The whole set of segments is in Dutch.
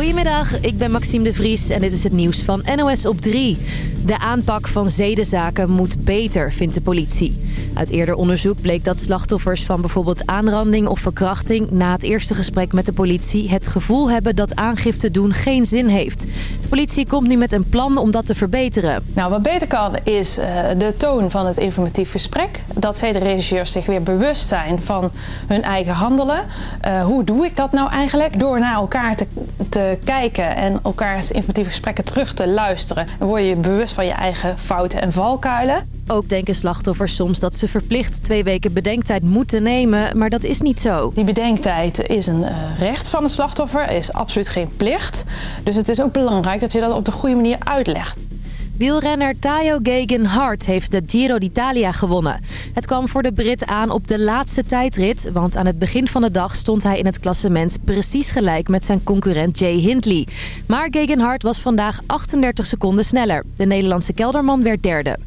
Goedemiddag, ik ben Maxime de Vries en dit is het nieuws van NOS op 3. De aanpak van zedenzaken moet beter, vindt de politie. Uit eerder onderzoek bleek dat slachtoffers van bijvoorbeeld aanranding of verkrachting... na het eerste gesprek met de politie het gevoel hebben dat aangifte doen geen zin heeft. De politie komt nu met een plan om dat te verbeteren. Nou, wat beter kan is uh, de toon van het informatief gesprek. Dat zedenregisseurs zich weer bewust zijn van hun eigen handelen. Uh, hoe doe ik dat nou eigenlijk? Door naar elkaar te, te kijken en elkaars informatieve gesprekken terug te luisteren. Dan word je je bewust van je eigen fouten en valkuilen. Ook denken slachtoffers soms dat ze verplicht twee weken bedenktijd moeten nemen, maar dat is niet zo. Die bedenktijd is een uh, recht van het slachtoffer, is absoluut geen plicht. Dus het is ook belangrijk dat je dat op de goede manier uitlegt. Wielrenner Tayo Geoghegan Hart heeft de Giro d'Italia gewonnen. Het kwam voor de Brit aan op de laatste tijdrit... want aan het begin van de dag stond hij in het klassement precies gelijk met zijn concurrent Jay Hindley. Maar Geoghegan Hart was vandaag 38 seconden sneller. De Nederlandse kelderman werd derde.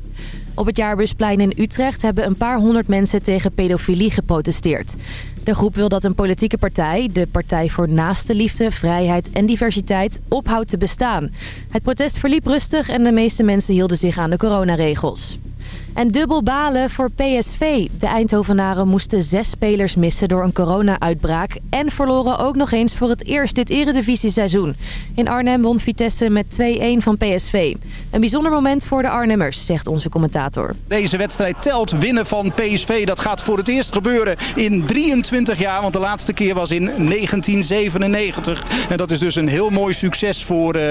Op het Jaarbusplein in Utrecht hebben een paar honderd mensen tegen pedofilie geprotesteerd. De groep wil dat een politieke partij, de Partij voor Naaste Liefde, Vrijheid en Diversiteit, ophoudt te bestaan. Het protest verliep rustig en de meeste mensen hielden zich aan de coronaregels. En dubbel balen voor PSV. De Eindhovenaren moesten zes spelers missen door een corona-uitbraak... en verloren ook nog eens voor het eerst dit eredivisieseizoen. In Arnhem won Vitesse met 2-1 van PSV. Een bijzonder moment voor de Arnhemmers, zegt onze commentator. Deze wedstrijd telt winnen van PSV. Dat gaat voor het eerst gebeuren in 23 jaar... want de laatste keer was in 1997. En dat is dus een heel mooi succes voor uh,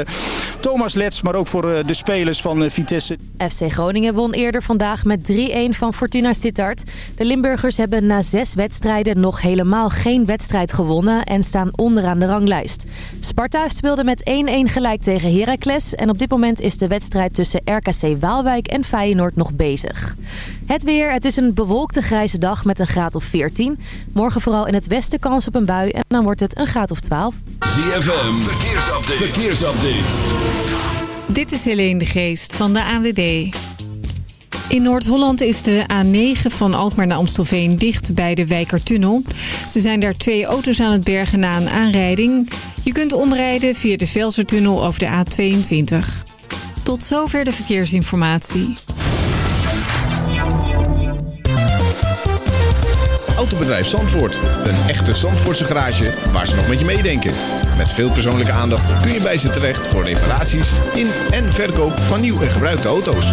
Thomas Lets... maar ook voor uh, de spelers van uh, Vitesse. FC Groningen won eerder vandaag met 3-1 van Fortuna Sittard. De Limburgers hebben na zes wedstrijden nog helemaal geen wedstrijd gewonnen en staan onderaan de ranglijst. Sparta speelde met 1-1 gelijk tegen Heracles en op dit moment is de wedstrijd tussen RKC Waalwijk en Feyenoord nog bezig. Het weer, het is een bewolkte grijze dag met een graad of 14. Morgen vooral in het westen kans op een bui en dan wordt het een graad of 12. ZFM, verkeersupdate. verkeersupdate. Dit is Helene de Geest van de ANWB. In Noord-Holland is de A9 van Alkmaar naar Amstelveen dicht bij de Wijkertunnel. Ze zijn daar twee auto's aan het bergen na een aanrijding. Je kunt omrijden via de Velsertunnel over de A22. Tot zover de verkeersinformatie. Autobedrijf Zandvoort. Een echte Zandvoortse garage waar ze nog met je meedenken. Met veel persoonlijke aandacht kun je bij ze terecht voor reparaties in en verkoop van nieuw en gebruikte auto's.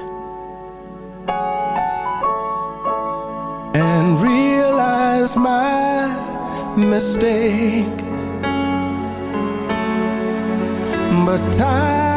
Mistake. But time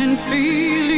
and feel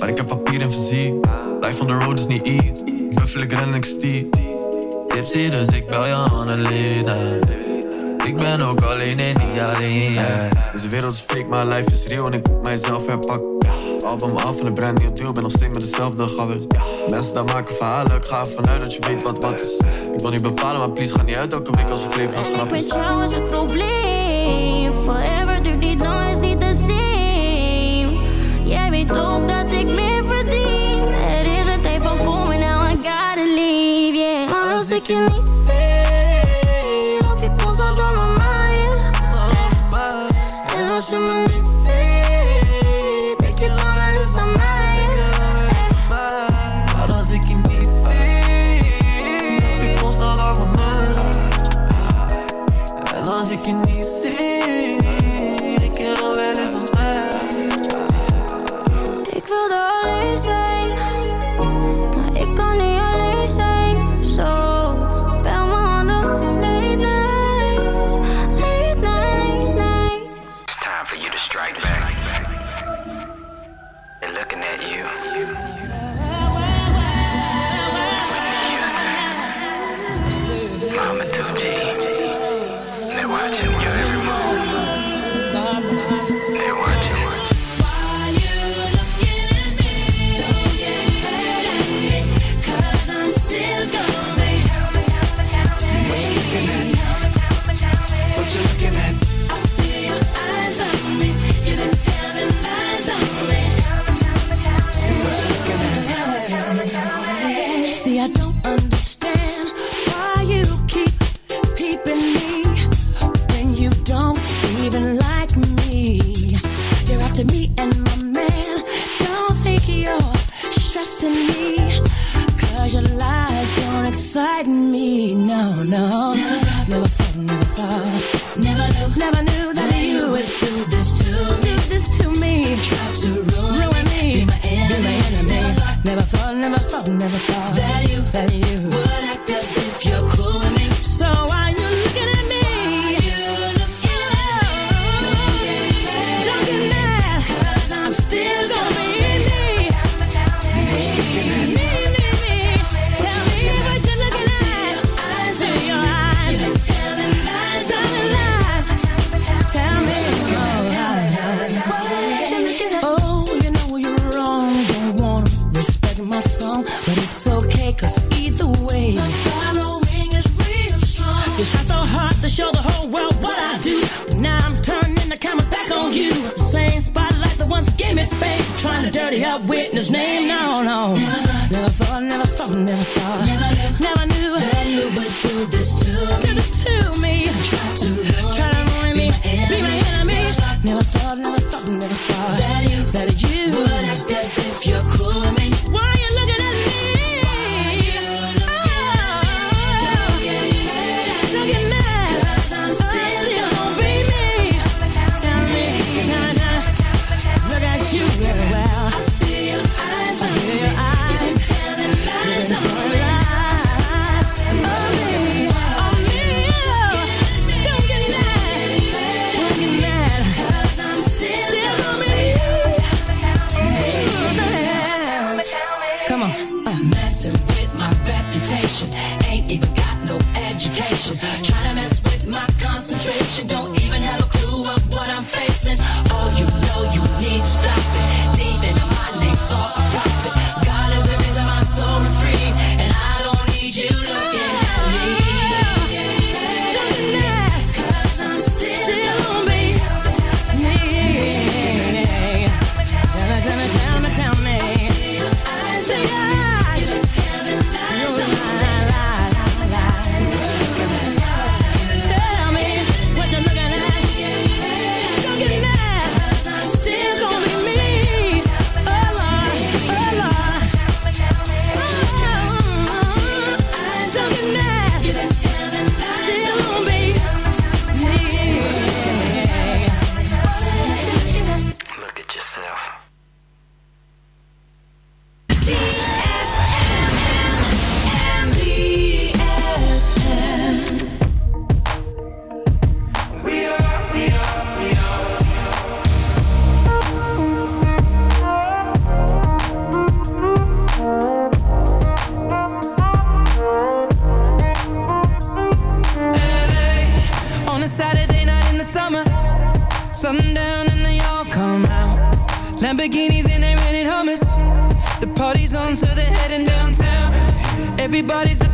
Maar ik heb papier in fysiek. Life on the road is niet iets. Ik buffel, ik ren, ik. Tipsy, dus ik bel je Annelena. Ik ben ook alleen en niet alleen. Yeah. Deze wereld is fake, maar life is real en ik moet mijzelf herpakken. Album af en een brand nieuw deal, ben nog steeds met dezelfde gabbers. Mensen daar maken verhalen, ik ga ervan uit dat je weet wat wat is. Ik wil niet bepalen, maar please ga niet uit elke week als het leven nog grap is. En ik weet jou is het probleem, forever duurt niet, lang is niet de zin. Jij weet ook dat ik meer verdien. Er is een tijd van komen, nou I gotta leave, yeah. Maar als ik niet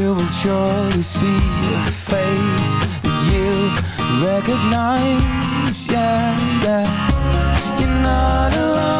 you will surely see a face that you recognize. Yeah, yeah. You're not alone.